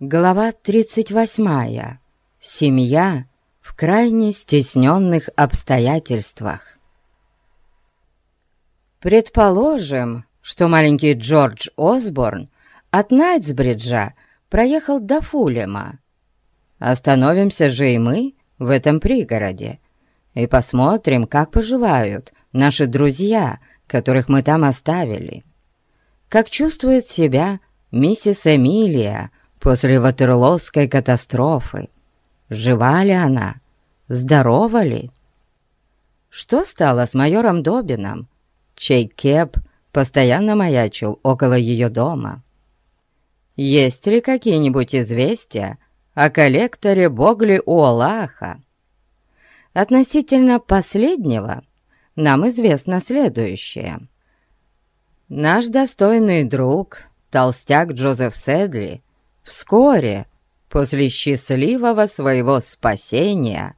Глава 38. Семья в крайне стесненных обстоятельствах. Предположим, что маленький Джордж Осборн от Найтсбриджа проехал до Фулема. Остановимся же и мы в этом пригороде и посмотрим, как поживают наши друзья, которых мы там оставили. Как чувствует себя миссис Эмилия после Ватерлоской катастрофы. Жива ли она? Здорова ли? Что стало с майором Добином, чей кеп постоянно маячил около ее дома? Есть ли какие-нибудь известия о коллекторе Богли Уолаха? Относительно последнего нам известно следующее. Наш достойный друг, толстяк Джозеф Седли, вскоре после счастливого своего спасения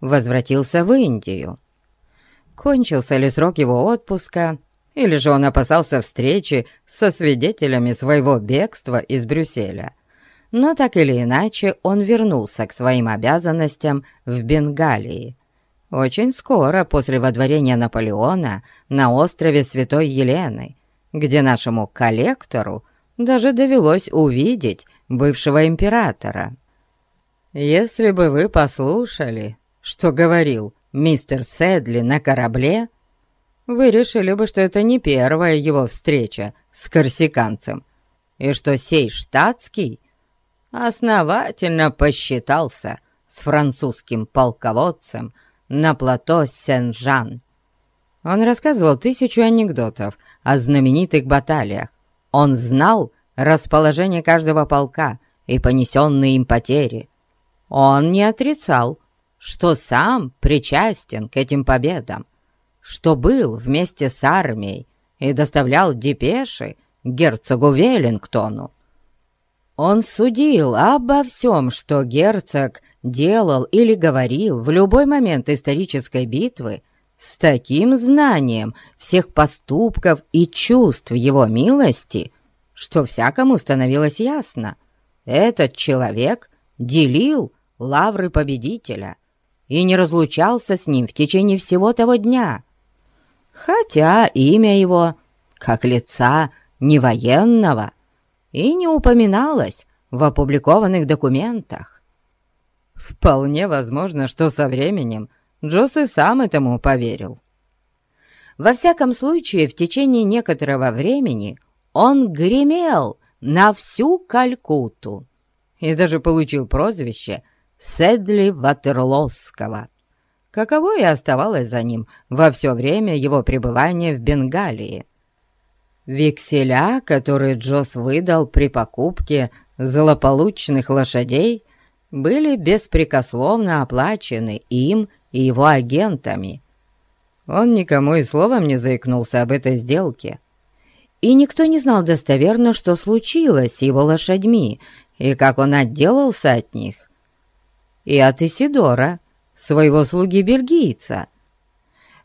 возвратился в Индию. Кончился ли срок его отпуска, или же он опасался встречи со свидетелями своего бегства из Брюсселя. Но так или иначе он вернулся к своим обязанностям в Бенгалии. Очень скоро после водворения Наполеона на острове Святой Елены, где нашему коллектору даже довелось увидеть бывшего императора. Если бы вы послушали, что говорил мистер Седли на корабле, вы решили бы, что это не первая его встреча с корсиканцем, и что сей штатский основательно посчитался с французским полководцем на плато Сен-Жан. Он рассказывал тысячу анекдотов о знаменитых баталиях. Он знал расположение каждого полка и понесенные им потери. Он не отрицал, что сам причастен к этим победам, что был вместе с армией и доставлял депеши герцогу Веллингтону. Он судил обо всем, что герцог делал или говорил в любой момент исторической битвы с таким знанием всех поступков и чувств его милости, что всякому становилось ясно. Этот человек делил лавры победителя и не разлучался с ним в течение всего того дня, хотя имя его, как лица не военного, и не упоминалось в опубликованных документах. Вполне возможно, что со временем Джосс и сам этому поверил. Во всяком случае, в течение некоторого времени он гремел на всю Калькутту и даже получил прозвище Седли Ватерлосского каково и оставалось за ним во все время его пребывания в Бенгалии. Векселя, которые Джос выдал при покупке злополучных лошадей, были беспрекословно оплачены им и его агентами. Он никому и словом не заикнулся об этой сделке. И никто не знал достоверно, что случилось с его лошадьми и как он отделался от них. И от Исидора, своего слуги-бельгийца.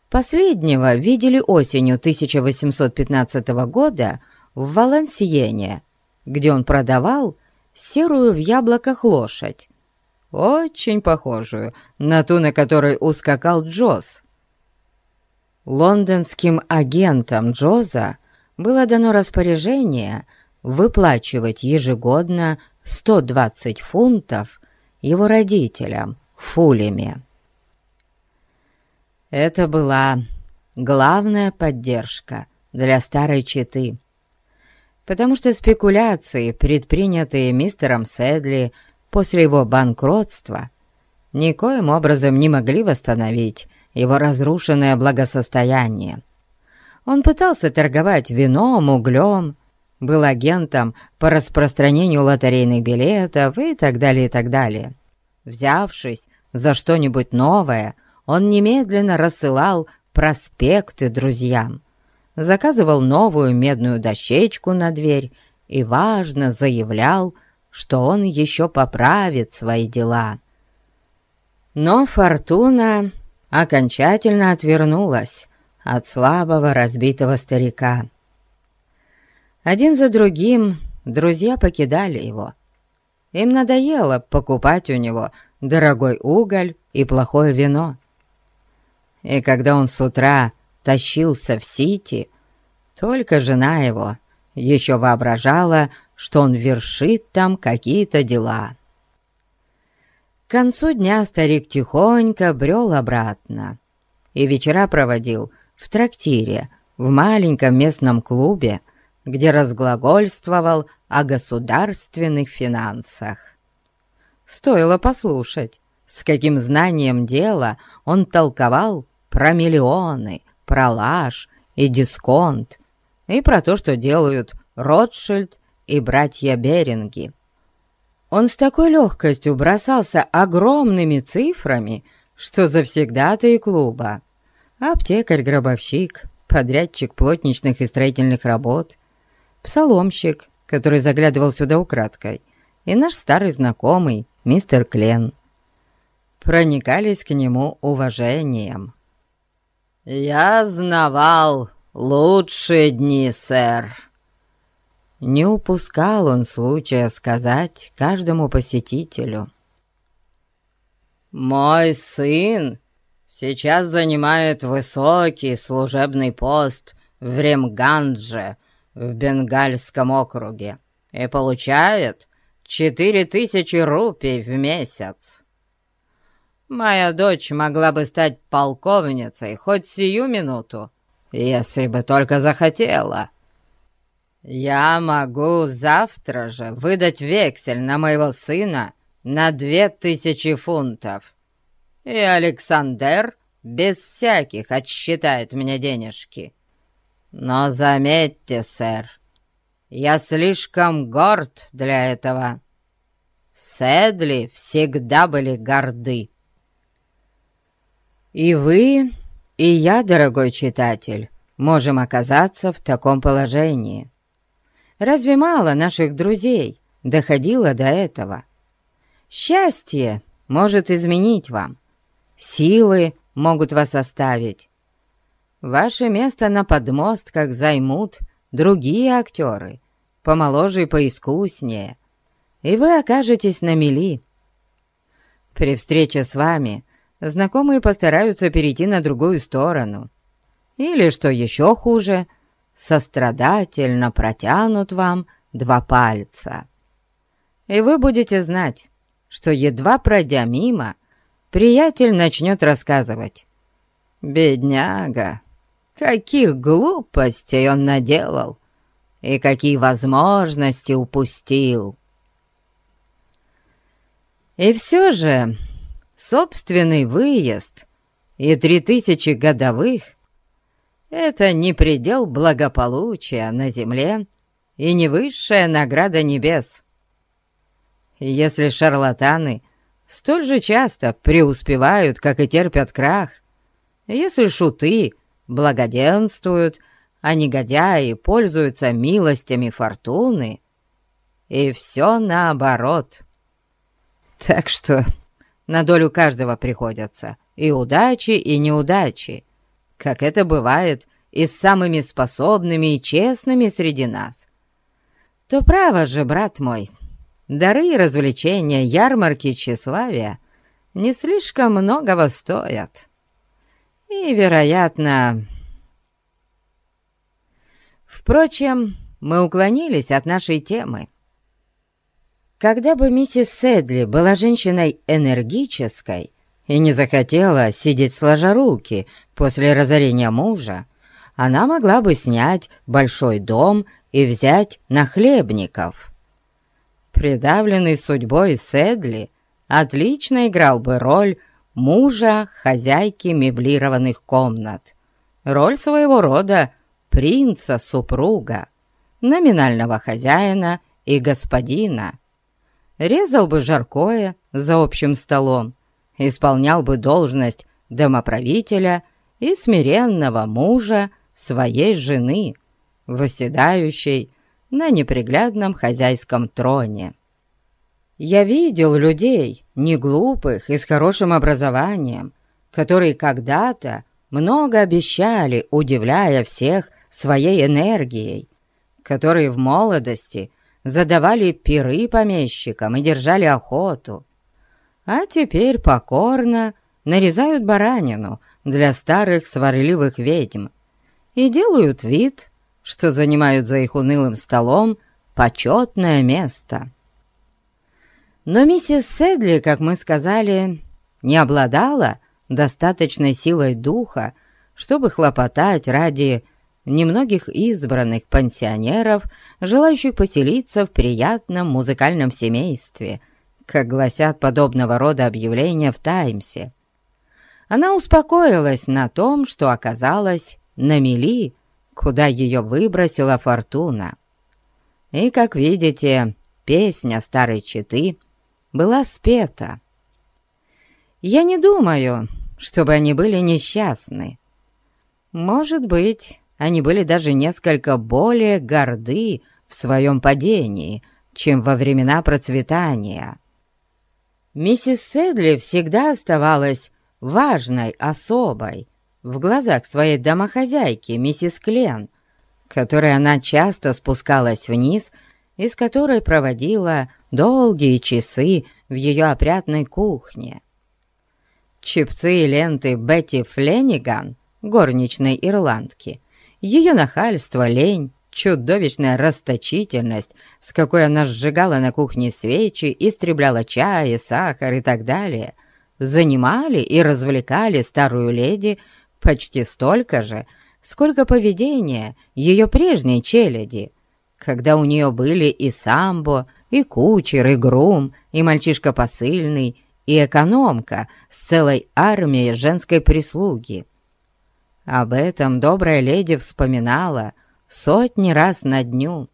Последнего видели осенью 1815 года в Валансиене, где он продавал серую в яблоках лошадь, очень похожую на ту, на которой ускакал Джоз. Лондонским агентам Джоза было дано распоряжение выплачивать ежегодно 120 фунтов его родителям Фулеме. Это была главная поддержка для старой четы, потому что спекуляции, предпринятые мистером Седли после его банкротства, никоим образом не могли восстановить его разрушенное благосостояние. Он пытался торговать вином, углем, был агентом по распространению лотерейных билетов и так далее, и так далее. Взявшись за что-нибудь новое, он немедленно рассылал проспекты друзьям, заказывал новую медную дощечку на дверь и важно заявлял, что он еще поправит свои дела. Но фортуна окончательно отвернулась от слабого разбитого старика. Один за другим друзья покидали его. им надоело покупать у него дорогой уголь и плохое вино. И когда он с утра тащился в Сити, только жена его еще воображала, что он вершит там какие-то дела. К концу дня старик тихонько брел обратно и вечера проводил в трактире в маленьком местном клубе, где разглагольствовал о государственных финансах. Стоило послушать, с каким знанием дела он толковал про миллионы, про лаж и дисконт, и про то, что делают Ротшильд и братья Беринги. Он с такой легкостью бросался огромными цифрами, что завсегда-то и клуба. Аптекарь-гробовщик, подрядчик плотничных и строительных работ, псаломщик, который заглядывал сюда украдкой, и наш старый знакомый, мистер Клен, проникались к нему уважением. «Я знавал лучшие дни, сэр!» Не упускал он случая сказать каждому посетителю. «Мой сын сейчас занимает высокий служебный пост в Ремгандже в Бенгальском округе и получает четыре тысячи рупий в месяц. Моя дочь могла бы стать полковницей хоть сию минуту, если бы только захотела. Я могу завтра же выдать вексель на моего сына на две тысячи фунтов, и Александр без всяких отсчитает мне денежки. Но заметьте, сэр, я слишком горд для этого. Седли всегда были горды. И вы, и я, дорогой читатель, можем оказаться в таком положении. Разве мало наших друзей доходило до этого? Счастье может изменить вам, силы могут вас оставить. Ваше место на подмостках займут другие актеры, помоложе и поискуснее, и вы окажетесь на мели. При встрече с вами знакомые постараются перейти на другую сторону. Или, что еще хуже, сострадательно протянут вам два пальца. И вы будете знать, что, едва пройдя мимо, приятель начнет рассказывать. «Бедняга, каких глупостей он наделал и какие возможности упустил!» И все же собственный выезд и три тысячи годовых — это не предел благополучия на земле и не высшая награда небес. Если шарлатаны столь же часто преуспевают, как и терпят крах, если шуты благоденствуют, а негодяи пользуются милостями фортуны, и все наоборот. Так что на долю каждого приходятся и удачи, и неудачи, как это бывает и с самыми способными и честными среди нас. То право же, брат мой, дары и развлечения, ярмарки тщеславия не слишком многого стоят. И, вероятно... Впрочем, мы уклонились от нашей темы. Когда бы миссис Седли была женщиной энергической и не захотела сидеть сложа руки после разорения мужа, она могла бы снять большой дом и взять нахлебников. Придавленный судьбой Седли отлично играл бы роль мужа хозяйки меблированных комнат, роль своего рода принца-супруга, номинального хозяина и господина. Резал бы жаркое за общим столом, исполнял бы должность домоправителя и смиренного мужа своей жены, восседающей на неприглядном хозяйском троне. Я видел людей, не глупых и с хорошим образованием, которые когда-то много обещали, удивляя всех своей энергией, которые в молодости задавали пиры помещикам и держали охоту, а теперь покорно нарезают баранину для старых сварливых ведьм и делают вид, что занимают за их унылым столом почетное место. Но миссис Седли, как мы сказали, не обладала достаточной силой духа, чтобы хлопотать ради немногих избранных пансионеров, желающих поселиться в приятном музыкальном семействе, как гласят подобного рода объявления в «Таймсе». Она успокоилась на том, что оказалась на мели, куда ее выбросила фортуна. И, как видите, песня старой четы была спета. Я не думаю, чтобы они были несчастны. Может быть, они были даже несколько более горды в своем падении, чем во времена процветания. Миссис Седли всегда оставалась важной особой в глазах своей домохозяйки, миссис Клен, которой она часто спускалась вниз и с которой проводила долгие часы в ее опрятной кухне. Чипцы и ленты Бетти Флениган, горничной ирландки, ее нахальство, лень, чудовищная расточительность, с какой она сжигала на кухне свечи, истребляла чай, сахар и так далее, занимали и развлекали старую леди почти столько же, сколько поведение ее прежней челяди, когда у нее были и самбо, и кучер, и грум, и мальчишка посыльный, и экономка с целой армией женской прислуги. Об этом добрая леди вспоминала сотни раз на дню.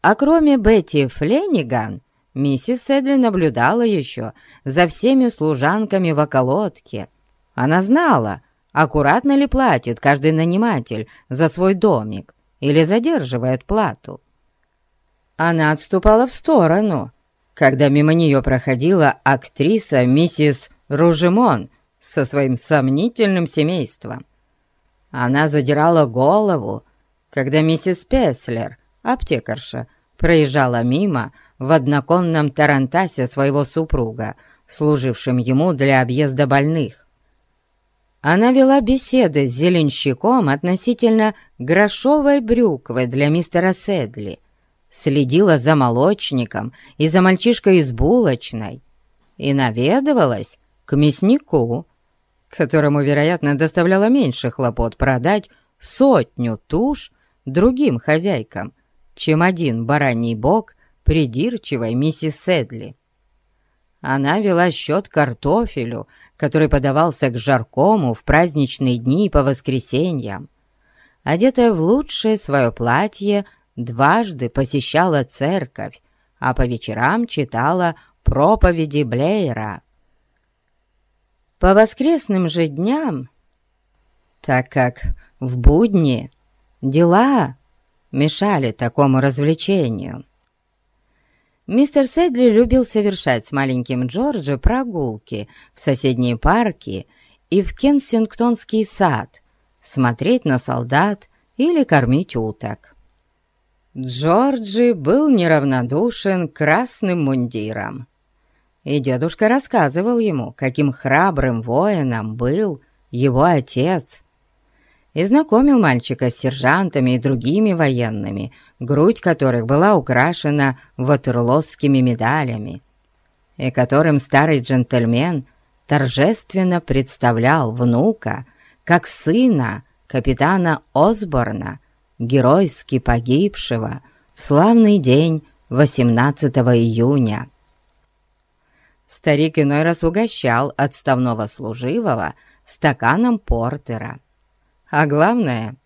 А кроме Бетти Флениган, миссис Эдли наблюдала еще за всеми служанками в околотке. Она знала, аккуратно ли платит каждый наниматель за свой домик или задерживает плату. Она отступала в сторону, когда мимо нее проходила актриса миссис Ружемон со своим сомнительным семейством. Она задирала голову, когда миссис Песлер, аптекарша, проезжала мимо в одноконном тарантасе своего супруга, служившим ему для объезда больных. Она вела беседы с зеленщиком относительно грошовой брюквы для мистера Седли — следила за молочником и за мальчишкой из булочной и наведывалась к мяснику, которому, вероятно, доставляло меньше хлопот продать сотню туш другим хозяйкам, чем один бараний бок придирчивой миссис Седли. Она вела счет картофелю, который подавался к жаркому в праздничные дни по воскресеньям. Одетая в лучшее свое платье, дважды посещала церковь, а по вечерам читала проповеди Блейра. По воскресным же дням, так как в будни дела мешали такому развлечению, мистер Седли любил совершать с маленьким Джорджи прогулки в соседние парки и в Кенсингтонский сад, смотреть на солдат или кормить уток. Джорджи был неравнодушен красным мундирам. И дедушка рассказывал ему, каким храбрым воином был его отец. И знакомил мальчика с сержантами и другими военными, грудь которых была украшена ватерлосскими медалями, и которым старый джентльмен торжественно представлял внука как сына капитана Осборна, геройски погибшего в славный день 18 июня. Старик иной раз угощал отставного служивого стаканом портера. А главное,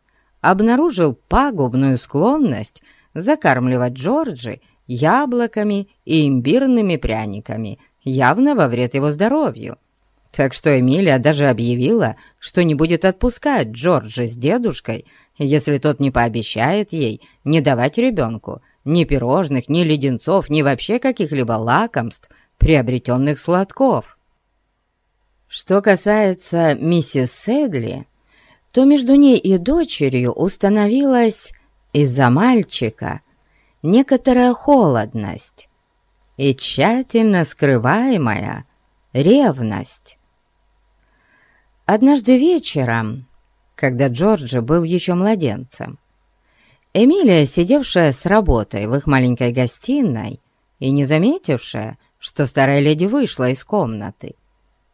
обнаружил пагубную склонность закармливать Джорджи яблоками и имбирными пряниками, явно во вред его здоровью. Так что Эмилия даже объявила, что не будет отпускать Джорджа с дедушкой, если тот не пообещает ей не давать ребенку ни пирожных, ни леденцов, ни вообще каких-либо лакомств, приобретенных сладков. Что касается миссис Седли, то между ней и дочерью установилась из-за мальчика некоторая холодность и тщательно скрываемая ревность. Однажды вечером, когда Джорджи был еще младенцем, Эмилия, сидевшая с работой в их маленькой гостиной и не заметившая, что старая леди вышла из комнаты,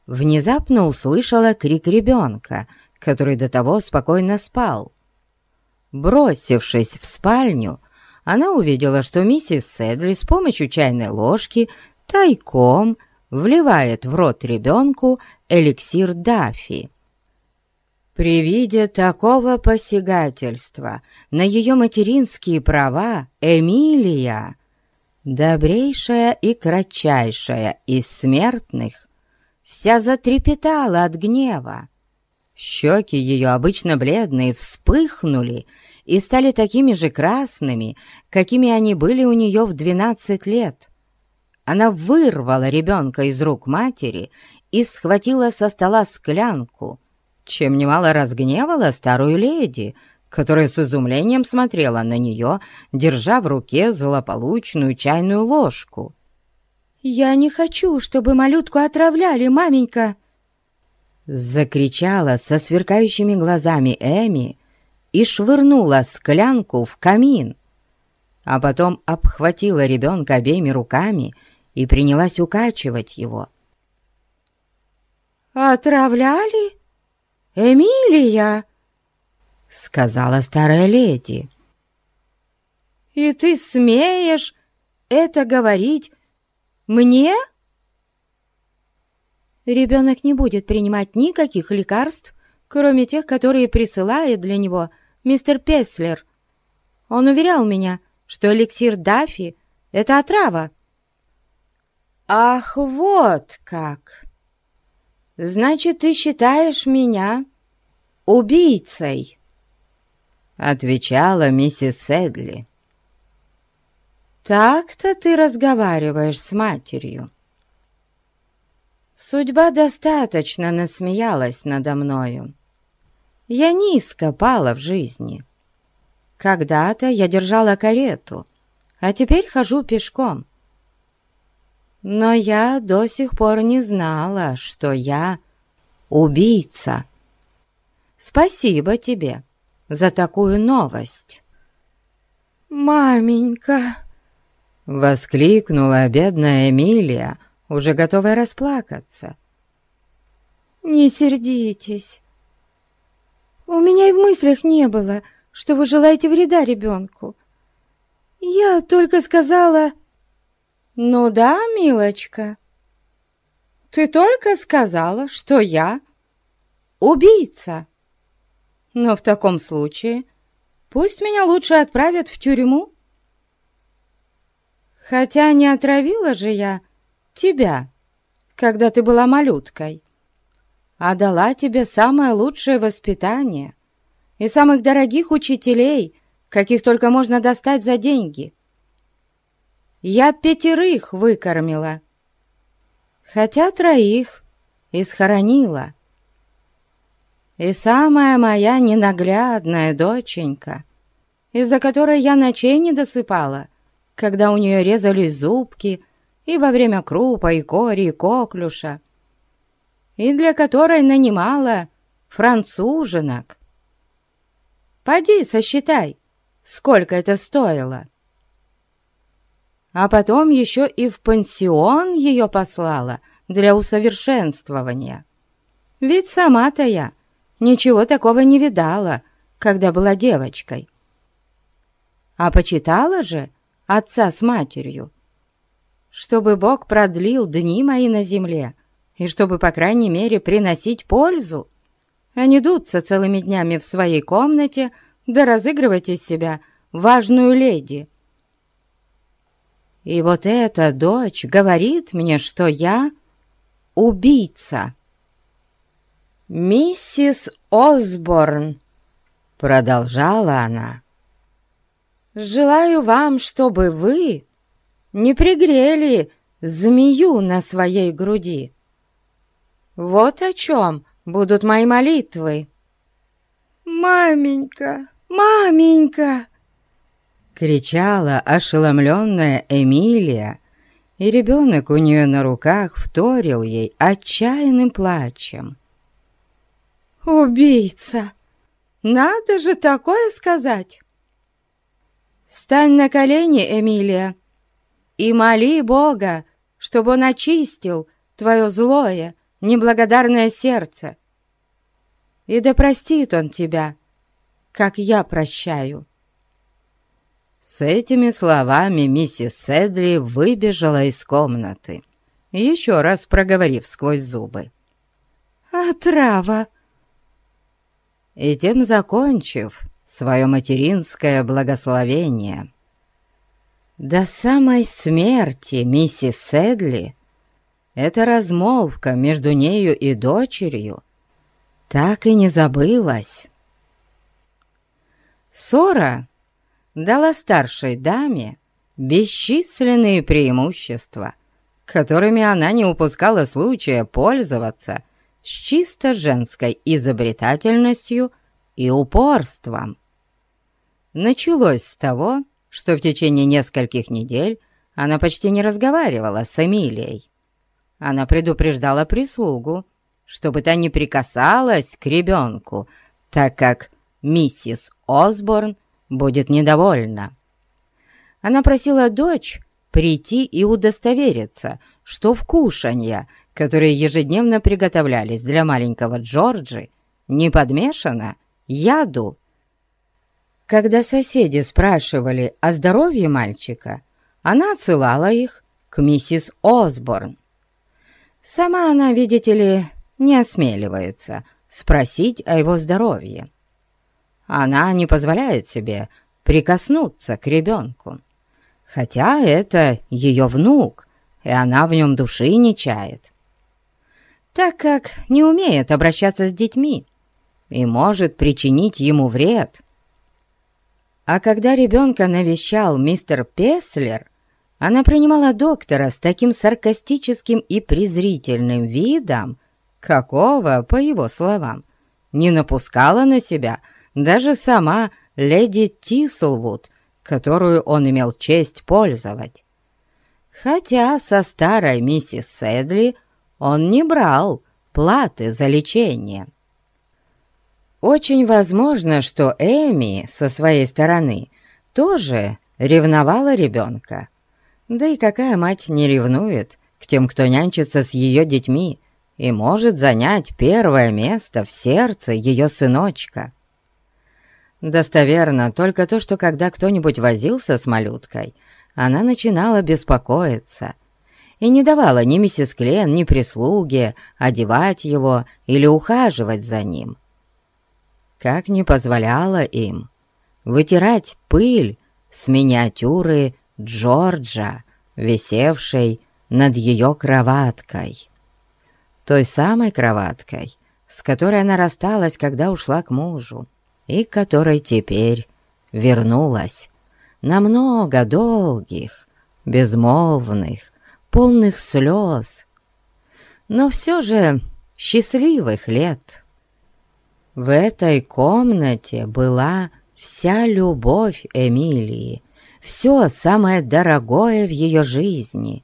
внезапно услышала крик ребенка, который до того спокойно спал. Бросившись в спальню, она увидела, что миссис Седли с помощью чайной ложки тайком вливает в рот ребенку эликсир Даффи. При виде такого посягательства на ее материнские права Эмилия, добрейшая и кратчайшая из смертных, вся затрепетала от гнева. Щеки ее, обычно бледные, вспыхнули и стали такими же красными, какими они были у нее в двенадцать лет. Она вырвала ребенка из рук матери и схватила со стола склянку, чем немало разгневала старую леди, которая с изумлением смотрела на нее, держа в руке злополучную чайную ложку. «Я не хочу, чтобы малютку отравляли, маменька!» Закричала со сверкающими глазами Эми и швырнула склянку в камин, а потом обхватила ребенка обеими руками и принялась укачивать его. «Отравляли? Эмилия?» — сказала старая леди. «И ты смеешь это говорить мне?» Ребенок не будет принимать никаких лекарств, кроме тех, которые присылает для него мистер Песлер. Он уверял меня, что эликсир Даффи — это отрава. «Ах, вот как! Значит, ты считаешь меня убийцей?» Отвечала миссис Седли. «Так-то ты разговариваешь с матерью». Судьба достаточно насмеялась надо мною. Я низко пала в жизни. Когда-то я держала карету, а теперь хожу пешком. Но я до сих пор не знала, что я убийца. Спасибо тебе за такую новость. «Маменька!» — воскликнула бедная Эмилия, уже готовая расплакаться. «Не сердитесь. У меня и в мыслях не было, что вы желаете вреда ребенку. Я только сказала...» «Ну да, милочка, ты только сказала, что я убийца. Но в таком случае пусть меня лучше отправят в тюрьму. Хотя не отравила же я тебя, когда ты была малюткой, а дала тебе самое лучшее воспитание и самых дорогих учителей, каких только можно достать за деньги. Я пятерых выкормила, хотя троих и схоронила. И самая моя ненаглядная доченька, из-за которой я ночей не досыпала, когда у нее резались зубки и во время крупа, и кори, и коклюша, и для которой нанимала француженок. Поди сосчитай, сколько это стоило. А потом еще и в пансион ее послала для усовершенствования. Ведь сама-то я ничего такого не видала, когда была девочкой. А почитала же отца с матерью, чтобы Бог продлил дни мои на земле, и чтобы, по крайней мере, приносить пользу, а не дуться целыми днями в своей комнате да разыгрывать из себя важную леди. И вот эта дочь говорит мне, что я убийца. «Миссис Осборн», — продолжала она, — «желаю вам, чтобы вы не пригрели змею на своей груди. Вот о чем будут мои молитвы. «Маменька, маменька!» — кричала ошеломленная Эмилия, и ребенок у нее на руках вторил ей отчаянным плачем. «Убийца! Надо же такое сказать!» «Стань на колени, Эмилия, и моли Бога, чтобы Он очистил твое злое, неблагодарное сердце. И да простит Он тебя, как я прощаю». С этими словами миссис Седли выбежала из комнаты, еще раз проговорив сквозь зубы. «Отрава!» И тем закончив свое материнское благословение. До самой смерти миссис Седли эта размолвка между нею и дочерью так и не забылась. Ссора дала старшей даме бесчисленные преимущества, которыми она не упускала случая пользоваться с чисто женской изобретательностью и упорством. Началось с того, что в течение нескольких недель она почти не разговаривала с Эмилией. Она предупреждала прислугу, чтобы та не прикасалась к ребенку, так как миссис Осборн будет недовольна. Она просила дочь прийти и удостовериться, что в кушанья, которые ежедневно приготовлялись для маленького Джорджи, не подмешано яду. Когда соседи спрашивали о здоровье мальчика, она отсылала их к миссис Осборн. Сама она, видите ли, не осмеливается спросить о его здоровье она не позволяет себе прикоснуться к ребенку. Хотя это ее внук, и она в нем души не чает. Так как не умеет обращаться с детьми и может причинить ему вред. А когда ребенка навещал мистер Песлер, она принимала доктора с таким саркастическим и презрительным видом, какого, по его словам, не напускала на себя – даже сама леди Тислвуд, которую он имел честь пользовать. Хотя со старой миссис Сэдли он не брал платы за лечение. Очень возможно, что Эми со своей стороны тоже ревновала ребенка. Да и какая мать не ревнует к тем, кто нянчится с ее детьми и может занять первое место в сердце ее сыночка. Достоверно только то, что когда кто-нибудь возился с малюткой, она начинала беспокоиться и не давала ни миссис Клен, ни прислуге одевать его или ухаживать за ним. Как не позволяла им вытирать пыль с миниатюры Джорджа, висевшей над ее кроваткой. Той самой кроваткой, с которой она рассталась, когда ушла к мужу и которой теперь вернулась на много долгих, безмолвных, полных слез, но все же счастливых лет. В этой комнате была вся любовь Эмилии, все самое дорогое в ее жизни,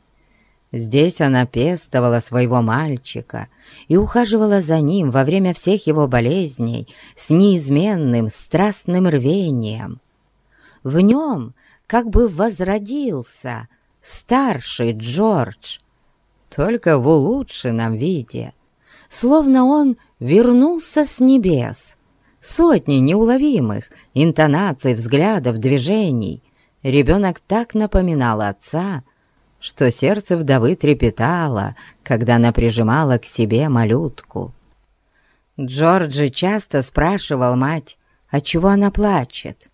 Здесь она пестовала своего мальчика и ухаживала за ним во время всех его болезней с неизменным страстным рвением. В нем как бы возродился старший Джордж, только в улучшенном виде, словно он вернулся с небес. Сотни неуловимых интонаций, взглядов, движений. Ребенок так напоминал отца, что сердце вдовы трепетало, когда она прижимала к себе малютку. Джорджи часто спрашивал мать, отчего она плачет.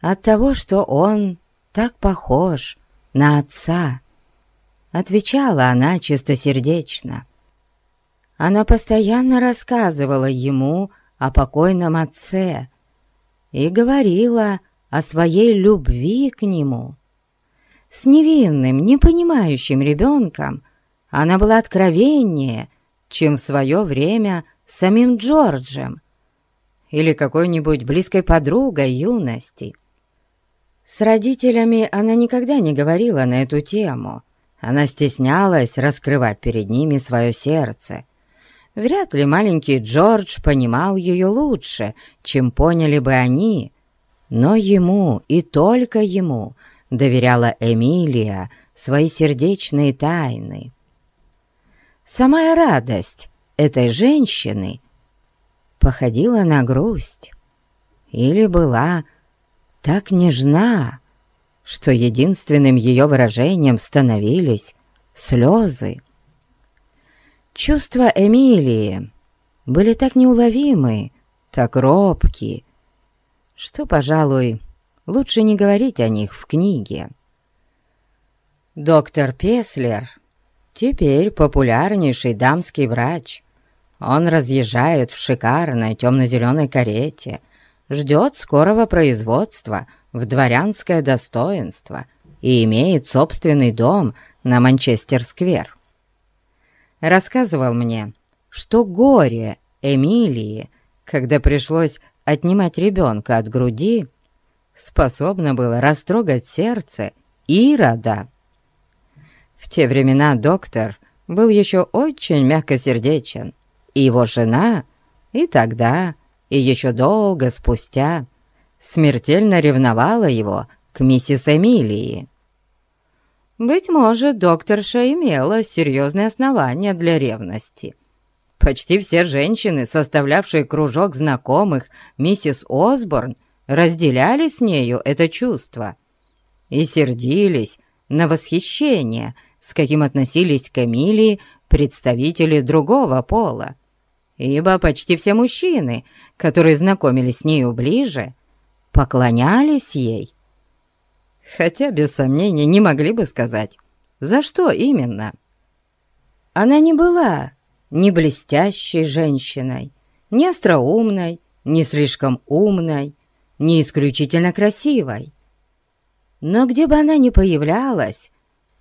«От того, что он так похож на отца», — отвечала она чистосердечно. Она постоянно рассказывала ему о покойном отце и говорила о своей любви к нему с невинным, непонимающим ребенком она была откровеннее, чем в свое время самим Джорджем или какой-нибудь близкой подругой юности. С родителями она никогда не говорила на эту тему. Она стеснялась раскрывать перед ними свое сердце. Вряд ли маленький Джордж понимал ее лучше, чем поняли бы они, но ему и только ему доверяла Эмилия свои сердечные тайны. Самая радость этой женщины походила на грусть или была так нежна, что единственным ее выражением становились слезы. Чувства Эмилии были так неуловимы, так робки, что, пожалуй, лучше не говорить о них в книге. Доктор Песлер теперь популярнейший дамский врач. Он разъезжает в шикарной темно-зеленой карете, ждет скорого производства в дворянское достоинство и имеет собственный дом на Манчестер-сквер. Рассказывал мне, что горе Эмилии, когда пришлось отнимать ребенка от груди, способно было растрогать сердце Ирода. В те времена доктор был еще очень мягкосердечен, и его жена и тогда, и еще долго спустя смертельно ревновала его к миссис Эмилии. Быть может, докторша имела серьезные основания для ревности. Почти все женщины, составлявшие кружок знакомых миссис Осборн, разделяли с нею это чувство и сердились на восхищение – с каким относились к Эмилии представители другого пола, ибо почти все мужчины, которые знакомились с нею ближе, поклонялись ей. Хотя, без сомнения, не могли бы сказать, за что именно. Она не была ни блестящей женщиной, ни остроумной, ни слишком умной, ни исключительно красивой. Но где бы она ни появлялась,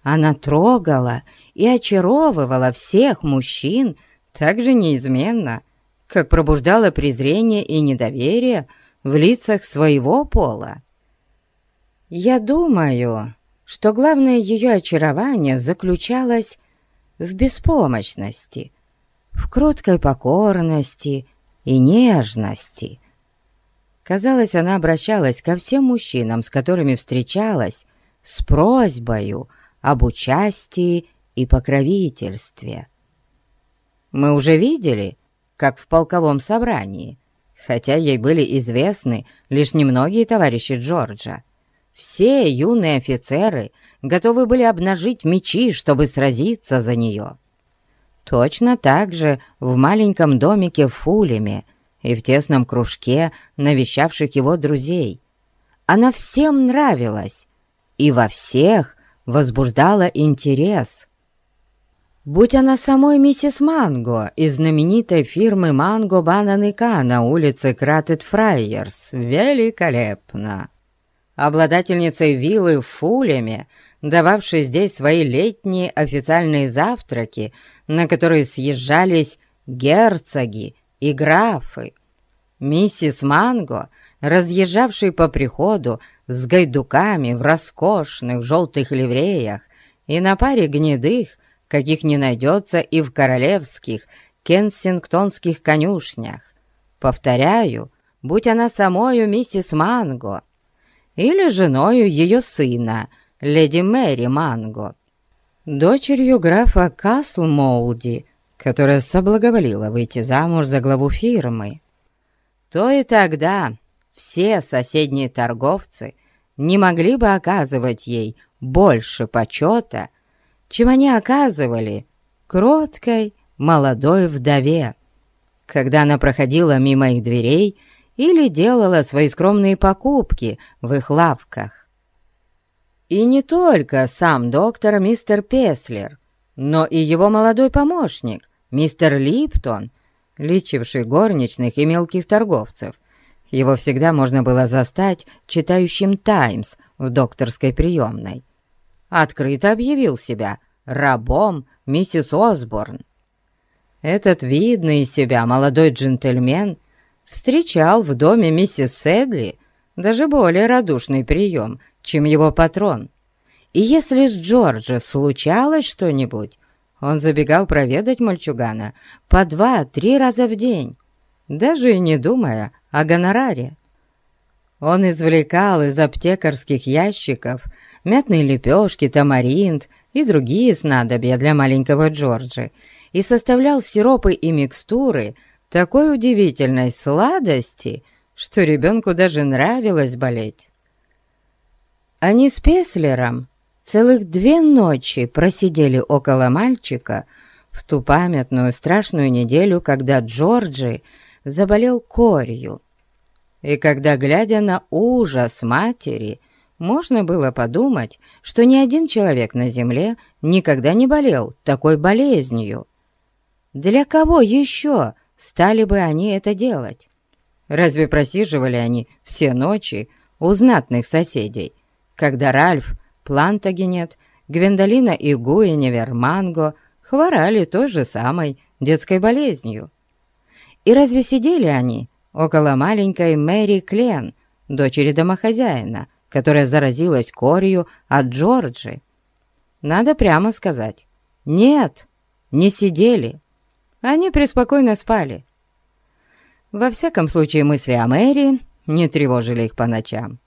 она трогала и очаровывала всех мужчин так же неизменно, как пробуждала презрение и недоверие в лицах своего пола. Я думаю, что главное ее очарование заключалось в беспомощности, в кроткой покорности и нежности. Казалось, она обращалась ко всем мужчинам, с которыми встречалась, с просьбою об участии и покровительстве. Мы уже видели, как в полковом собрании, хотя ей были известны лишь немногие товарищи Джорджа, все юные офицеры готовы были обнажить мечи, чтобы сразиться за нее. Точно так же в маленьком домике в Фулеме и в тесном кружке навещавших его друзей. Она всем нравилась, и во всех возбуждала интерес. Будь она самой миссис Манго из знаменитой фирмы Манго Банан Ка на улице Кратет Фрайерс, великолепно! Обладательницей виллы в Фулеме, дававшей здесь свои летние официальные завтраки, на которые съезжались герцоги и графы. Миссис Манго, разъезжавшей по приходу с гайдуками в роскошных желтых ливреях и на паре гнедых, каких не найдется и в королевских кенсингтонских конюшнях. Повторяю, будь она самою миссис Манго или женою ее сына, леди Мэри Манго, дочерью графа Каслмолди, которая соблаговолила выйти замуж за главу фирмы, то и тогда все соседние торговцы не могли бы оказывать ей больше почета, чем они оказывали кроткой молодой вдове, когда она проходила мимо их дверей или делала свои скромные покупки в их лавках. И не только сам доктор мистер Песлер, но и его молодой помощник, мистер Липтон, лечивший горничных и мелких торговцев, его всегда можно было застать читающим «Таймс» в докторской приемной. Открыто объявил себя рабом миссис Осборн. Этот видный из себя молодой джентльмен встречал в доме миссис Седли даже более радушный прием, чем его патрон. И если с Джорджа случалось что-нибудь, он забегал проведать мальчугана по два-три раза в день, даже и не думая о гонораре. Он извлекал из аптекарских ящиков мятные лепешки, тамаринт и другие снадобья для маленького Джорджа и составлял сиропы и микстуры такой удивительной сладости, что ребенку даже нравилось болеть. Они с Песлером целых две ночи просидели около мальчика в ту памятную страшную неделю, когда Джорджи заболел корью. И когда, глядя на ужас матери, можно было подумать, что ни один человек на земле никогда не болел такой болезнью. Для кого еще стали бы они это делать? Разве просиживали они все ночи у знатных соседей, когда Ральф, Плантагенет, Гвендолина и Гуиневер Манго хворали той же самой детской болезнью? И разве сидели они около маленькой Мэри Клен, дочери домохозяина, которая заразилась корью от Джорджи? Надо прямо сказать, нет, не сидели. Они преспокойно спали. Во всяком случае, мысли о Мэри не тревожили их по ночам,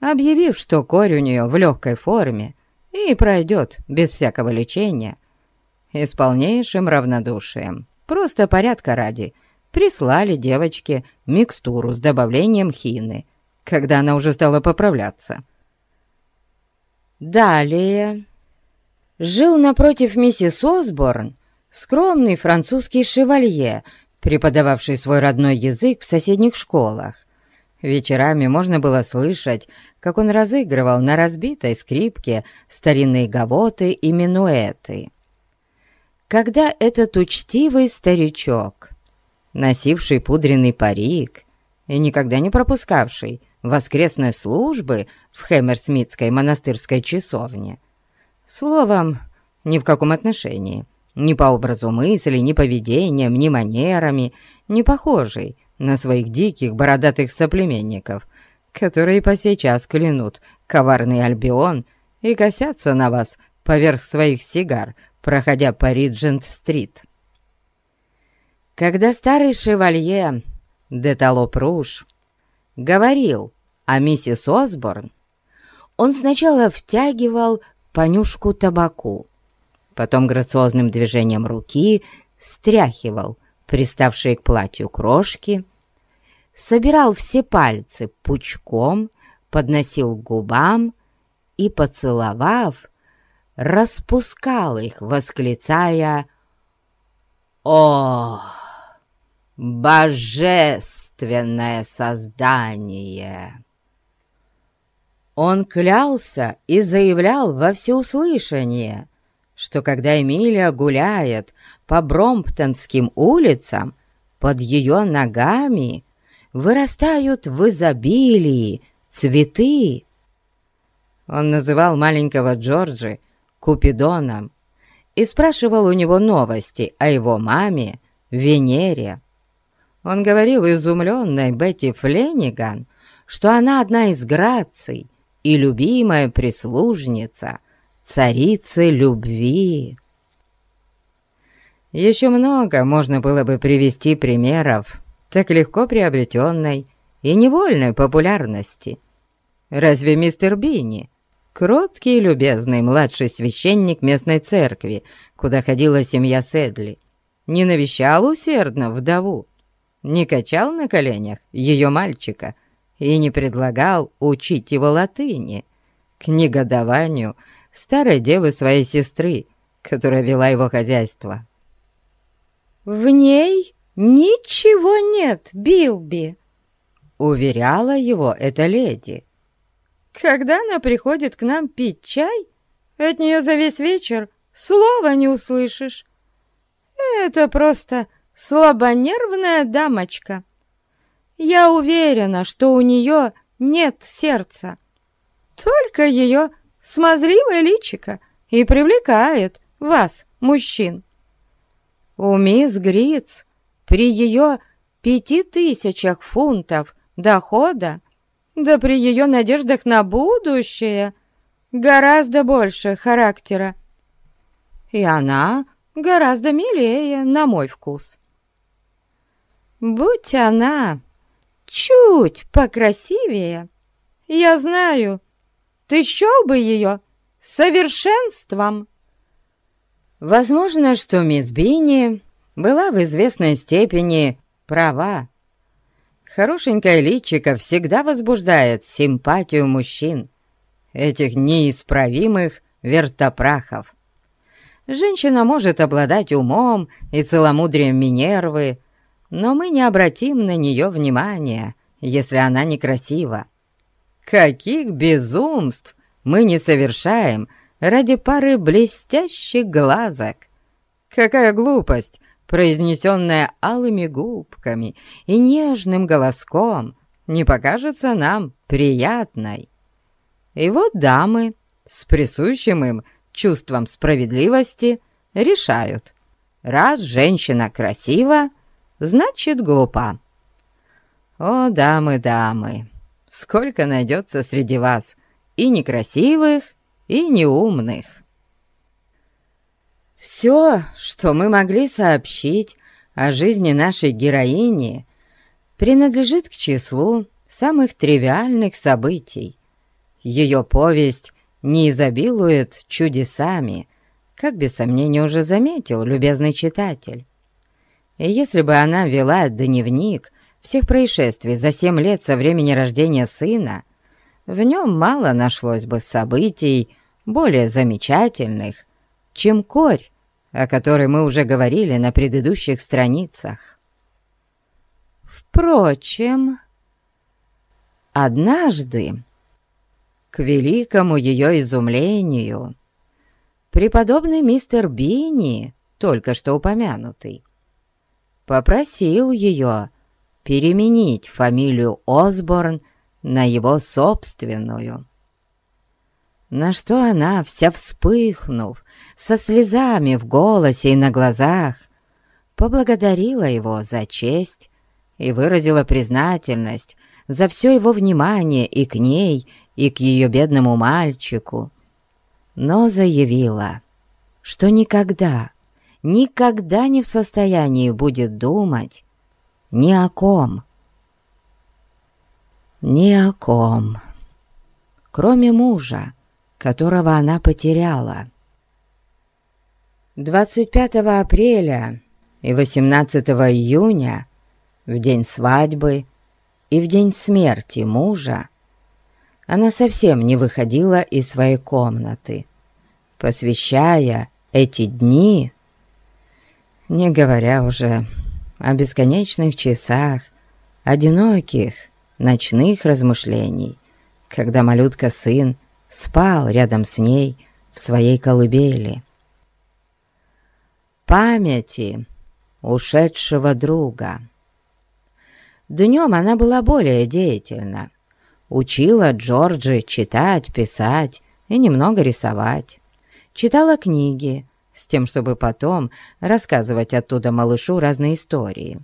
объявив, что корь у нее в легкой форме и пройдет без всякого лечения, и с полнейшим равнодушием, просто порядка ради, прислали девочке микстуру с добавлением хины, когда она уже стала поправляться. Далее жил напротив миссис Осборн скромный французский шевалье, преподававший свой родной язык в соседних школах. Вечерами можно было слышать, как он разыгрывал на разбитой скрипке старинные гавоты и минуэты. Когда этот учтивый старичок носивший пудренный парик и никогда не пропускавший воскресной службы в Хэмерсмитской монастырской часовне. Словом, ни в каком отношении, ни по образу мысли, ни поведением, ни манерами, не похожий на своих диких бородатых соплеменников, которые по сей час клянут коварный Альбион и косятся на вас поверх своих сигар, проходя по Риджент-стрит. Когда старый шевалье де Талопруш говорил о миссис Осборн, он сначала втягивал понюшку табаку, потом грациозным движением руки стряхивал приставшие к платью крошки, собирал все пальцы пучком, подносил к губам и, поцеловав, распускал их, восклицая «Ох!» божественное создание!» Он клялся и заявлял во всеуслышание, что когда Эмилия гуляет по Бромптонским улицам, под ее ногами вырастают в изобилии цветы. Он называл маленького Джорджи Купидоном и спрашивал у него новости о его маме Венере. Он говорил изумленной Бетти Флениган, что она одна из граций и любимая прислужница царицы любви. Еще много можно было бы привести примеров так легко приобретенной и невольной популярности. Разве мистер Бини, кроткий и любезный младший священник местной церкви, куда ходила семья Седли, не навещал усердно вдову, не качал на коленях ее мальчика и не предлагал учить его латыни к негодованию старой девы своей сестры, которая вела его хозяйство. «В ней ничего нет, Билби», — уверяла его эта леди. «Когда она приходит к нам пить чай, от нее за весь вечер слова не услышишь. Это просто слабонервная дамочка. Я уверена, что у нее нет сердца. Только ее смазливое личико и привлекает вас, мужчин. У мисс Гриц при ее пяти тысячах фунтов дохода да при ее надеждах на будущее гораздо больше характера. И она гораздо милее, на мой вкус. Будь она чуть покрасивее, я знаю, ты счел бы ее совершенством. Возможно, что мисс Бинни была в известной степени права. Хорошенькое личико всегда возбуждает симпатию мужчин, этих неисправимых вертопрахов. Женщина может обладать умом и целомудрием Минервы, но мы не обратим на нее внимания, если она некрасива. Каких безумств мы не совершаем ради пары блестящих глазок! Какая глупость, произнесенная алыми губками и нежным голоском, не покажется нам приятной. И вот дамы с присущим им чувством справедливости решают, раз женщина красива, значит глупа. О, дамы, дамы, сколько найдется среди вас и некрасивых, и неумных. Все, что мы могли сообщить о жизни нашей героини, принадлежит к числу самых тривиальных событий. Ее повесть не изобилует чудесами, как без сомнения уже заметил любезный читатель. И если бы она вела дневник всех происшествий за семь лет со времени рождения сына, в нем мало нашлось бы событий более замечательных, чем корь, о которой мы уже говорили на предыдущих страницах. Впрочем, однажды, к великому ее изумлению, преподобный мистер Бини, только что упомянутый, попросил ее переменить фамилию Осборн на его собственную. На что она, вся вспыхнув, со слезами в голосе и на глазах, поблагодарила его за честь и выразила признательность за все его внимание и к ней, и к ее бедному мальчику, но заявила, что никогда, никогда не в состоянии будет думать ни о ком. Ни о ком, кроме мужа, которого она потеряла. 25 апреля и 18 июня, в день свадьбы и в день смерти мужа, она совсем не выходила из своей комнаты, посвящая эти дни, не говоря уже о бесконечных часах, одиноких ночных размышлений, когда малютка-сын спал рядом с ней в своей колыбели. Памяти ушедшего друга. Днем она была более деятельна. Учила Джорджи читать, писать и немного рисовать. Читала книги, с тем, чтобы потом рассказывать оттуда малышу разные истории.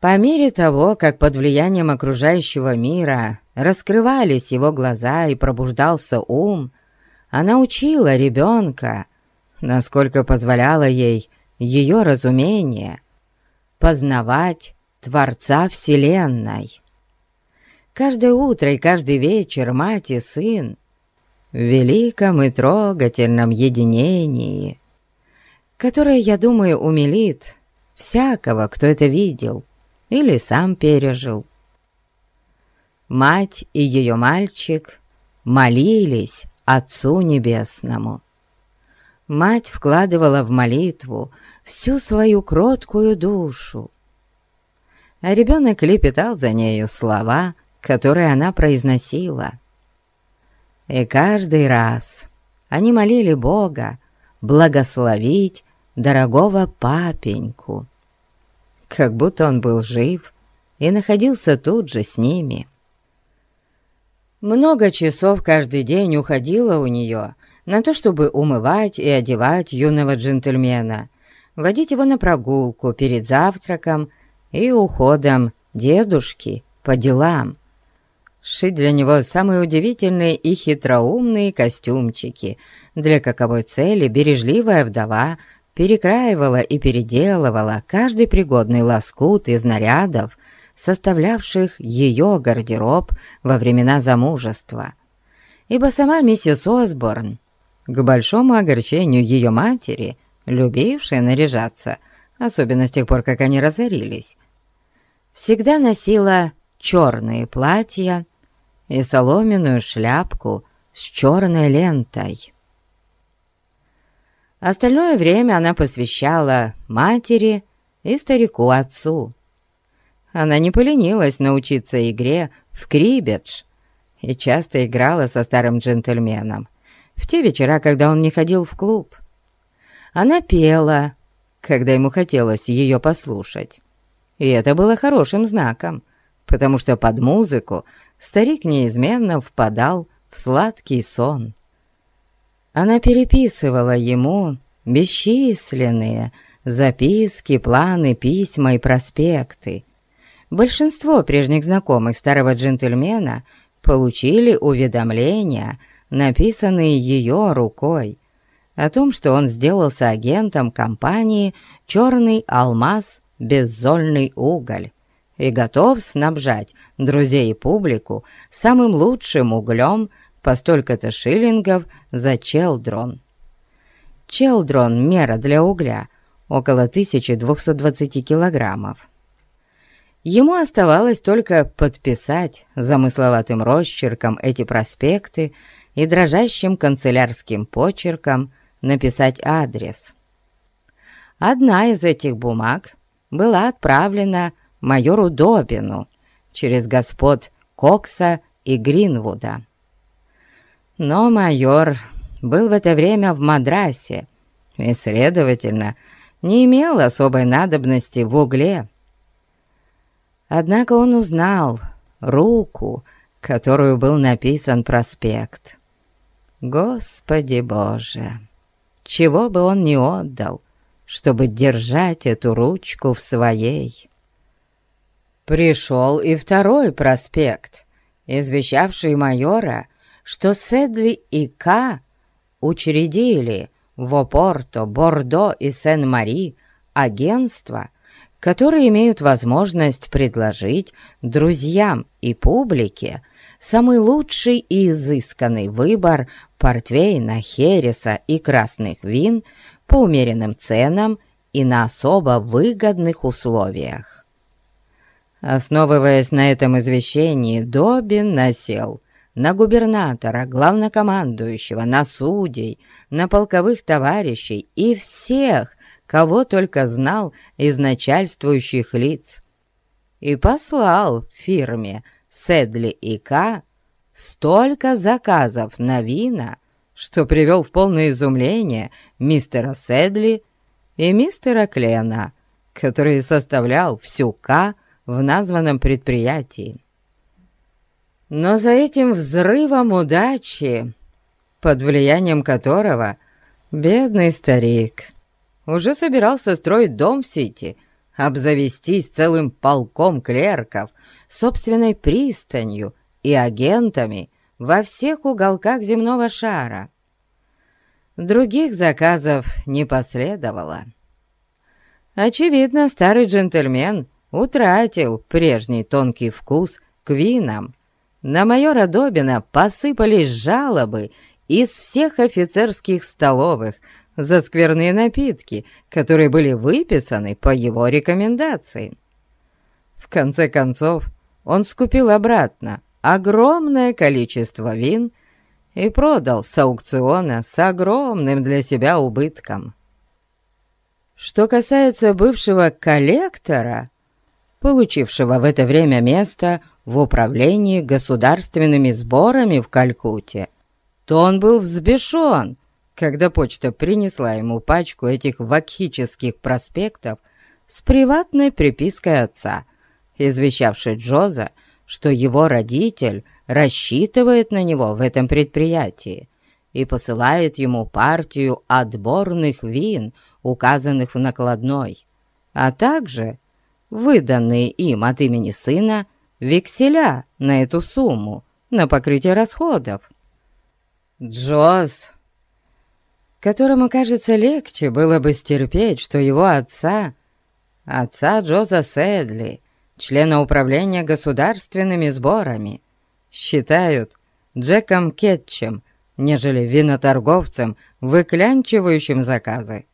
По мере того, как под влиянием окружающего мира раскрывались его глаза и пробуждался ум, она учила ребенка, насколько позволяло ей ее разумение, познавать Творца Вселенной. Каждое утро и каждый вечер мать и сын в великом и трогательном единении, которое, я думаю, умилит всякого, кто это видел или сам пережил. Мать и ее мальчик молились Отцу Небесному. Мать вкладывала в молитву всю свою кроткую душу, а ребенок лепетал за нею слова, которые она произносила — и каждый раз они молили Бога благословить дорогого папеньку, как будто он был жив и находился тут же с ними. Много часов каждый день уходило у нее на то, чтобы умывать и одевать юного джентльмена, водить его на прогулку перед завтраком и уходом дедушки по делам, шить для него самые удивительные и хитроумные костюмчики, для каковой цели бережливая вдова перекраивала и переделывала каждый пригодный лоскут из нарядов, составлявших ее гардероб во времена замужества. Ибо сама миссис Осборн, к большому огорчению ее матери, любившая наряжаться, особенно с тех пор, как они разорились, всегда носила черные платья и соломенную шляпку с черной лентой. Остальное время она посвящала матери и старику-отцу. Она не поленилась научиться игре в крибедж и часто играла со старым джентльменом в те вечера, когда он не ходил в клуб. Она пела, когда ему хотелось ее послушать. И это было хорошим знаком, потому что под музыку старик неизменно впадал в сладкий сон. Она переписывала ему бесчисленные записки, планы, письма и проспекты. Большинство прежних знакомых старого джентльмена получили уведомления, написанные ее рукой, о том, что он сделался агентом компании «Черный алмаз беззольный уголь» и готов снабжать друзей и публику самым лучшим углем по столько-то шиллингов за челдрон. Челдрон – мера для угля, около 1220 килограммов. Ему оставалось только подписать замысловатым росчерком эти проспекты и дрожащим канцелярским почерком написать адрес. Одна из этих бумаг была отправлена майору Добину через господ Кокса и Гринвуда. Но майор был в это время в Мадрасе и, следовательно, не имел особой надобности в угле. Однако он узнал руку, которую был написан проспект. Господи Боже, чего бы он не отдал, чтобы держать эту ручку в своей. Пришел и второй проспект, извещавший майора, что Седли и К учредили в Опорто, Бордо и Сен-Мари агентства, которые имеют возможность предложить друзьям и публике самый лучший и изысканный выбор портвейна, хереса и красных вин по умеренным ценам и на особо выгодных условиях. Основываясь на этом извещении, Добин насел на губернатора, главнокомандующего, на судей, на полковых товарищей и всех, кого только знал из начальствующих лиц, и послал фирме Седли и К столько заказов на вина, что привел в полное изумление мистера Седли и мистера Клена, который составлял всю К в названном предприятии. Но за этим взрывом удачи, под влиянием которого бедный старик уже собирался строить дом в Сити, обзавестись целым полком клерков, собственной пристанью и агентами во всех уголках земного шара. Других заказов не последовало. Очевидно, старый джентльмен утратил прежний тонкий вкус к винам, на майора Добина посыпались жалобы из всех офицерских столовых за скверные напитки, которые были выписаны по его рекомендации. В конце концов, он скупил обратно огромное количество вин и продал с аукциона с огромным для себя убытком. Что касается бывшего коллектора, получившего в это время место в управлении государственными сборами в Калькутте, то он был взбешен, когда почта принесла ему пачку этих вакхических проспектов с приватной припиской отца, извещавшей Джоза, что его родитель рассчитывает на него в этом предприятии и посылает ему партию отборных вин, указанных в накладной, а также выданные им от имени сына векселя на эту сумму, на покрытие расходов. Джоз, которому, кажется, легче было бы стерпеть, что его отца, отца Джоза Сэдли, члена управления государственными сборами, считают Джеком Кетчем, нежели виноторговцем, выклянчивающим заказы.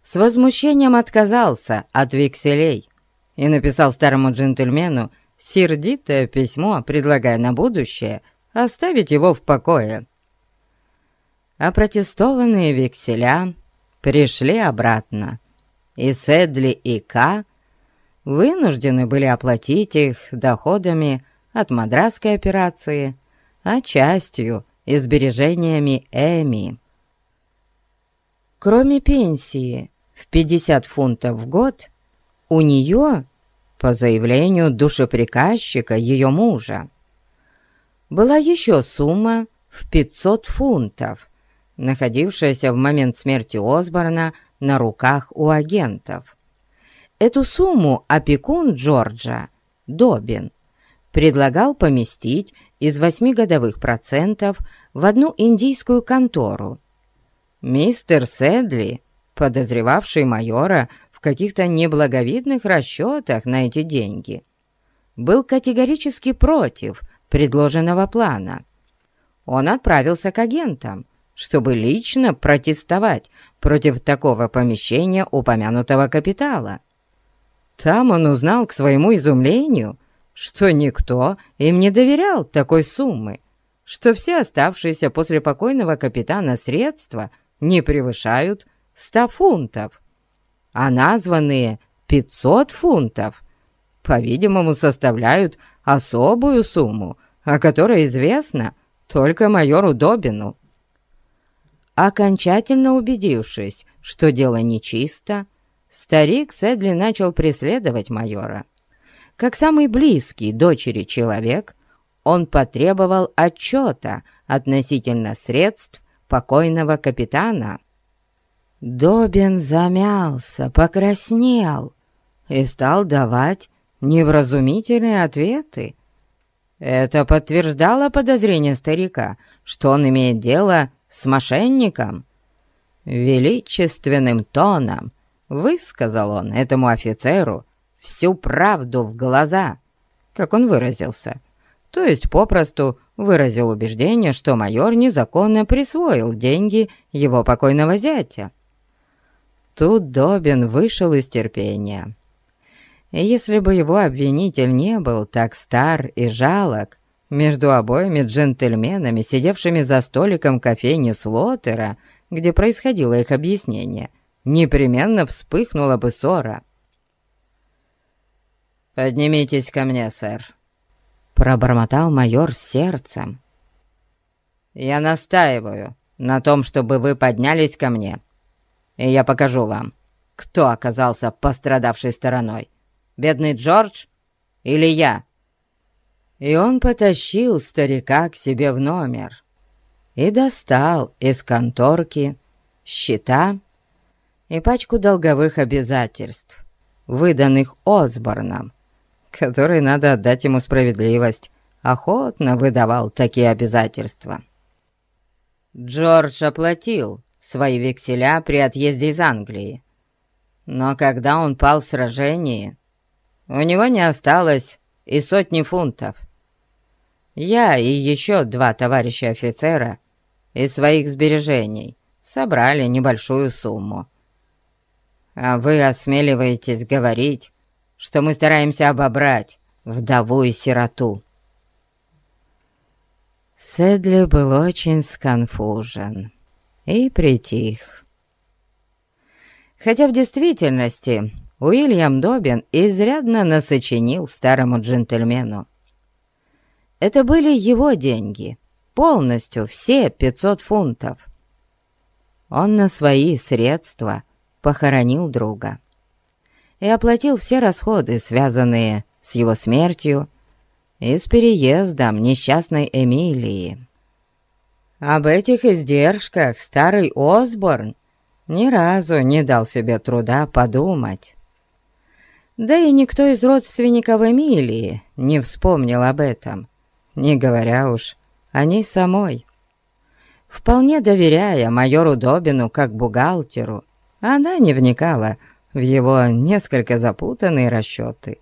С возмущением отказался от векселей и написал старому джентльмену сердитое письмо, предлагая на будущее оставить его в покое. Опротестованные векселя пришли обратно, и Седли и К вынуждены были оплатить их доходами от мадрасской операции, а частью и сбережениями Эми. Кроме пенсии в 50 фунтов в год, у нее, по заявлению душеприказчика ее мужа, была еще сумма в 500 фунтов, находившаяся в момент смерти Осборна на руках у агентов. Эту сумму опекун Джорджа, Добин, предлагал поместить из восьмигодовых процентов в одну индийскую контору. Мистер Сэдли, подозревавший майора каких-то неблаговидных расчетах на эти деньги, был категорически против предложенного плана. Он отправился к агентам, чтобы лично протестовать против такого помещения упомянутого капитала. Там он узнал к своему изумлению, что никто им не доверял такой суммы, что все оставшиеся после покойного капитана средства не превышают 100 фунтов, а названные 500 фунтов, по-видимому, составляют особую сумму, о которой известно только майору Добину. Окончательно убедившись, что дело нечисто, старик Сэдли начал преследовать майора. Как самый близкий дочери человек, он потребовал отчета относительно средств покойного капитана. Добин замялся, покраснел и стал давать невразумительные ответы. Это подтверждало подозрение старика, что он имеет дело с мошенником. Величественным тоном высказал он этому офицеру всю правду в глаза, как он выразился. То есть попросту выразил убеждение, что майор незаконно присвоил деньги его покойного зятя. Тут Добин вышел из терпения. Если бы его обвинитель не был так стар и жалок, между обоими джентльменами, сидевшими за столиком кофейни Слотера, где происходило их объяснение, непременно вспыхнула бы ссора. «Поднимитесь ко мне, сэр», — пробормотал майор сердцем. «Я настаиваю на том, чтобы вы поднялись ко мне, и я покажу вам, кто оказался пострадавшей стороной, бедный Джордж или я». И он потащил старика к себе в номер и достал из конторки счета и пачку долговых обязательств, выданных Осборном, который, надо отдать ему справедливость, охотно выдавал такие обязательства. Джордж оплатил свои векселя при отъезде из Англии, но когда он пал в сражении, у него не осталось и сотни фунтов. Я и еще два товарища офицера из своих сбережений собрали небольшую сумму. А вы осмеливаетесь говорить, что мы стараемся обобрать вдову и сироту. Седли был очень сконфужен и притих. Хотя в действительности Уильям Добин изрядно насочинил старому джентльмену. Это были его деньги, полностью все 500 фунтов. Он на свои средства похоронил друга и оплатил все расходы, связанные с его смертью и с переездом несчастной Эмилии. Об этих издержках старый Осборн ни разу не дал себе труда подумать. Да и никто из родственников Эмилии не вспомнил об этом, не говоря уж о ней самой. Вполне доверяя майору Добину как бухгалтеру, она не вникала в его несколько запутанные расчеты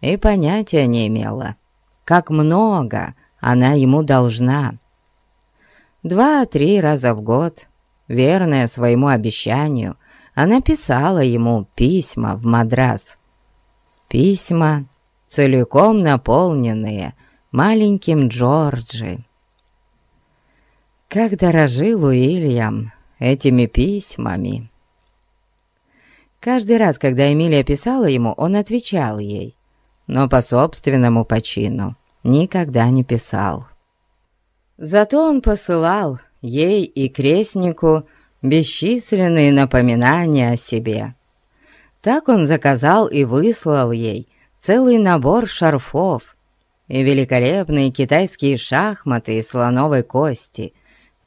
и понятия не имела, как много она ему должна. Два-три раза в год, верная своему обещанию, она писала ему письма в Мадрас. Письма, целиком наполненные маленьким Джорджи. Как дорожил Уильям этими письмами. Каждый раз, когда Эмилия писала ему, он отвечал ей, но по собственному почину никогда не писал. Зато он посылал ей и крестнику бесчисленные напоминания о себе. Так он заказал и выслал ей целый набор шарфов и великолепные китайские шахматы из слоновой кости.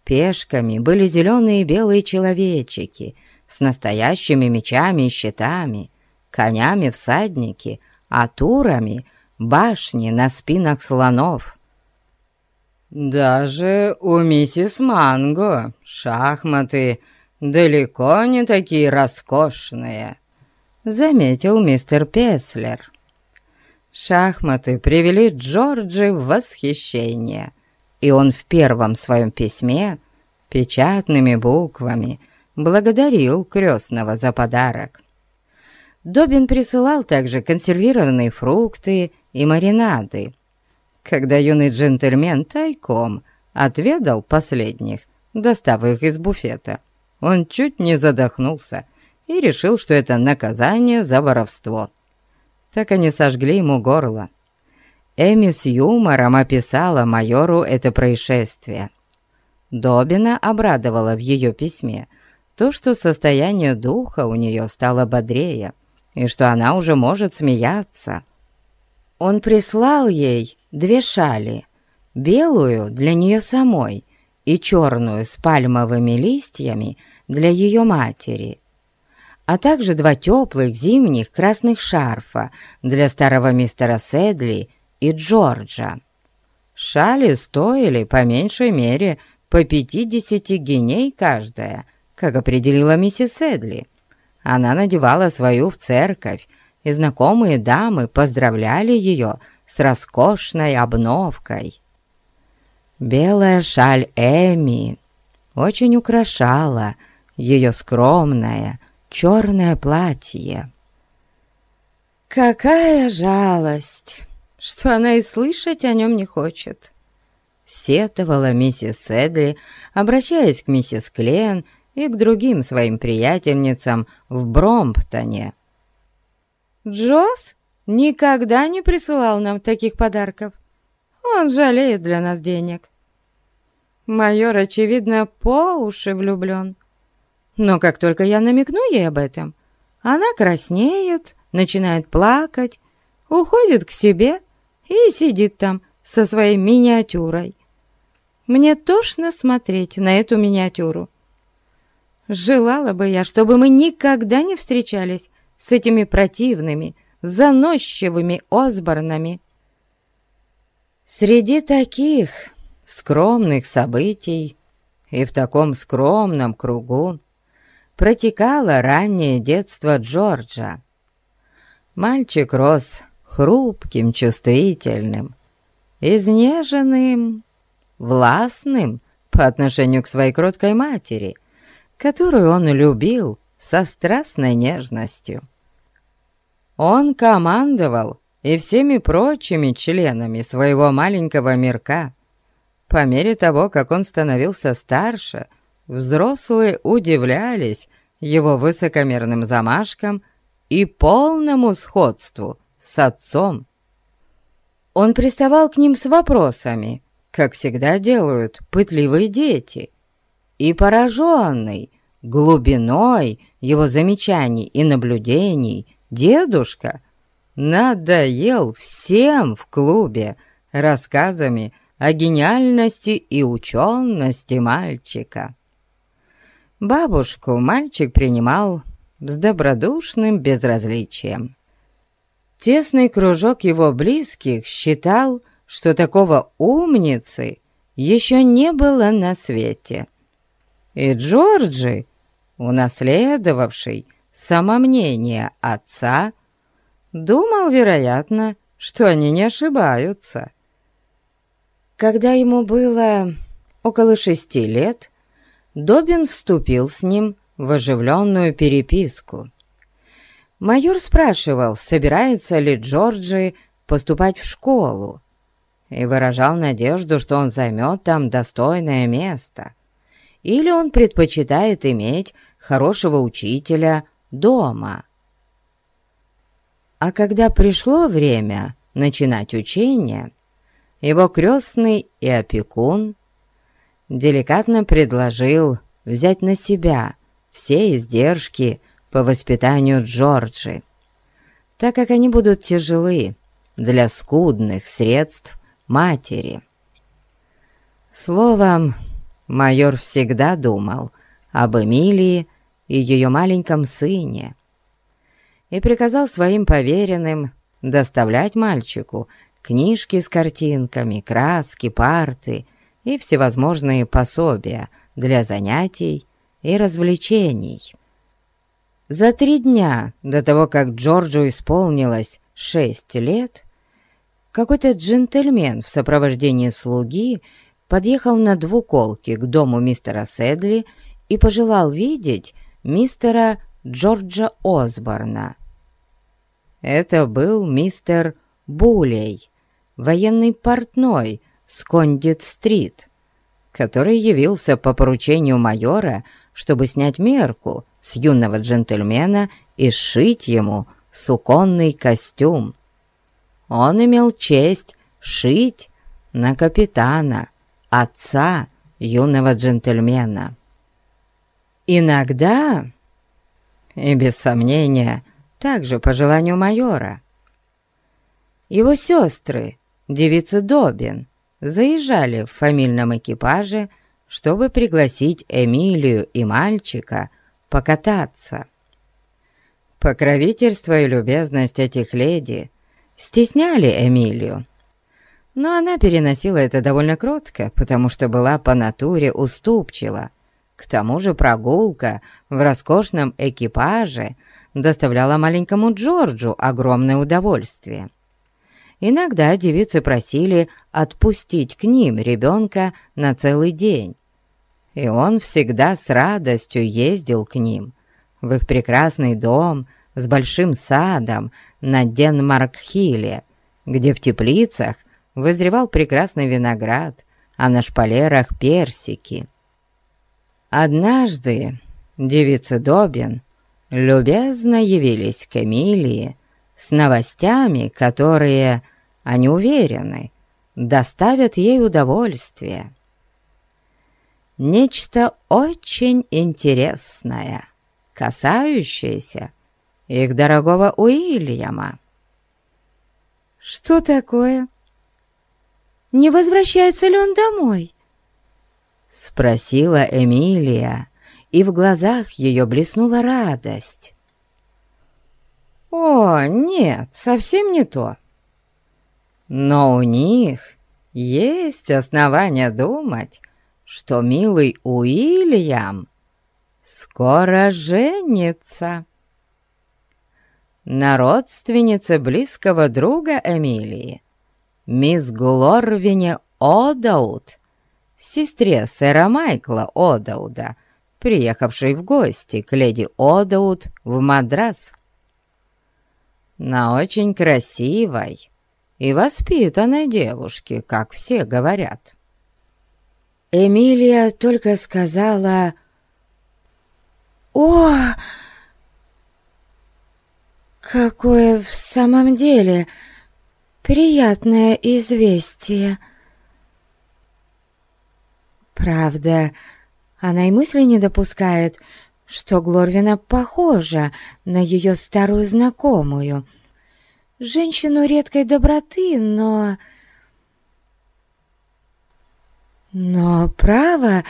Пешками были зеленые и белые человечики с настоящими мечами и щитами, конями всадники, а турами башни на спинах слонов. Даже у миссис Манго шахматы далеко не такие роскошные, заметил мистер Песлер. Шахматы привели Джорджи в восхищение, и он в первом своем письме печатными буквами благодарил крестного за подарок. Добин присылал также консервированные фрукты и маринады, когда юный джентльмен тайком отведал последних, достав их из буфета. Он чуть не задохнулся и решил, что это наказание за воровство. Так они сожгли ему горло. Эми с юмором описала майору это происшествие. Добина обрадовала в ее письме то, что состояние духа у нее стало бодрее, и что она уже может смеяться. Он прислал ей две шали, белую для нее самой и черную с пальмовыми листьями для ее матери, а также два теплых зимних красных шарфа для старого мистера Седли и Джорджа. Шали стоили по меньшей мере по пятидесяти геней каждая, как определила миссис Седли. Она надевала свою в церковь, и знакомые дамы поздравляли ее с роскошной обновкой. Белая шаль Эми очень украшала ее скромное черное платье. «Какая жалость, что она и слышать о нем не хочет!» Сетовала миссис Седли, обращаясь к миссис Клен и к другим своим приятельницам в Бромптоне. «Джосс никогда не присылал нам таких подарков. Он жалеет для нас денег. Майор, очевидно, по уши влюблен. Но как только я намекну ей об этом, она краснеет, начинает плакать, уходит к себе и сидит там со своей миниатюрой. Мне тошно смотреть на эту миниатюру. Желала бы я, чтобы мы никогда не встречались с этими противными, заносчивыми Осборнами. Среди таких скромных событий и в таком скромном кругу протекало раннее детство Джорджа. Мальчик рос хрупким, чувствительным, изнеженным, властным по отношению к своей кроткой матери, которую он любил со страстной нежностью. Он командовал и всеми прочими членами своего маленького мирка. По мере того, как он становился старше, взрослые удивлялись его высокомерным замашкам и полному сходству с отцом. Он приставал к ним с вопросами, как всегда делают пытливые дети, и пораженный глубиной его замечаний и наблюдений Дедушка надоел всем в клубе рассказами о гениальности и учености мальчика. Бабушку мальчик принимал с добродушным безразличием. Тесный кружок его близких считал, что такого умницы еще не было на свете. И Джорджи, унаследовавший самомнение отца, думал, вероятно, что они не ошибаются. Когда ему было около шести лет, Добин вступил с ним в оживленную переписку. Майор спрашивал, собирается ли Джорджи поступать в школу, и выражал надежду, что он займет там достойное место, или он предпочитает иметь хорошего учителя дома. А когда пришло время начинать учение, его крестный и опекун деликатно предложил взять на себя все издержки по воспитанию Джорджи, так как они будут тяжелы для скудных средств матери. Словом, майор всегда думал об Эмилии и ее маленьком сыне и приказал своим поверенным доставлять мальчику книжки с картинками, краски, парты и всевозможные пособия для занятий и развлечений. За три дня до того, как Джорджу исполнилось шесть лет, какой-то джентльмен в сопровождении слуги подъехал на двуколке к дому мистера Седли и пожелал видеть мистера Джорджа Осборна. Это был мистер Булей, военный портной с Кондит-стрит, который явился по поручению майора, чтобы снять мерку с юного джентльмена и сшить ему суконный костюм. Он имел честь шить на капитана, отца юного джентльмена. Иногда, и без сомнения, также по желанию майора, его сестры, девицы Добин, заезжали в фамильном экипаже, чтобы пригласить Эмилию и мальчика покататься. Покровительство и любезность этих леди стесняли Эмилию, но она переносила это довольно кротко, потому что была по натуре уступчива. К тому же прогулка в роскошном экипаже доставляла маленькому Джорджу огромное удовольствие. Иногда девицы просили отпустить к ним ребенка на целый день. И он всегда с радостью ездил к ним, в их прекрасный дом с большим садом на Денмарк-Хилле, где в теплицах вызревал прекрасный виноград, а на шпалерах персики. Однажды девицы Добин любезно явились к Эмилии с новостями, которые, они уверены, доставят ей удовольствие. Нечто очень интересное, касающееся их дорогого Уильяма. «Что такое? Не возвращается ли он домой?» Спросила Эмилия, и в глазах ее блеснула радость. О, нет, совсем не то. Но у них есть основания думать, что милый Уильям скоро женится. На родственнице близкого друга Эмилии, мисс Глорвине Одаут, сестре сэра Майкла Одауда, приехавшей в гости к леди Одаут в Мадрас на очень красивой и воспитанной девушке, как все говорят. Эмилия только сказала «О, какое в самом деле приятное известие!» Правда, она и мысли не допускает, что Глорвина похожа на ее старую знакомую. Женщину редкой доброты, но... Но, право,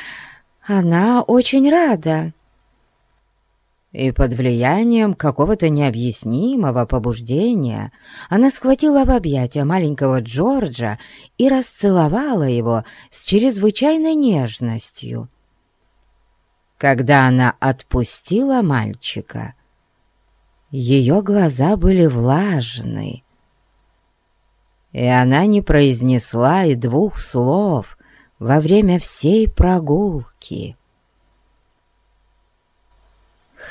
она очень рада. И под влиянием какого-то необъяснимого побуждения она схватила в объятия маленького Джорджа и расцеловала его с чрезвычайной нежностью. Когда она отпустила мальчика, ее глаза были влажны, и она не произнесла и двух слов во время всей прогулки.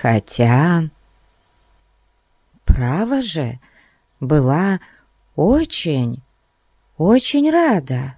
Хотя, право же, была очень, очень рада.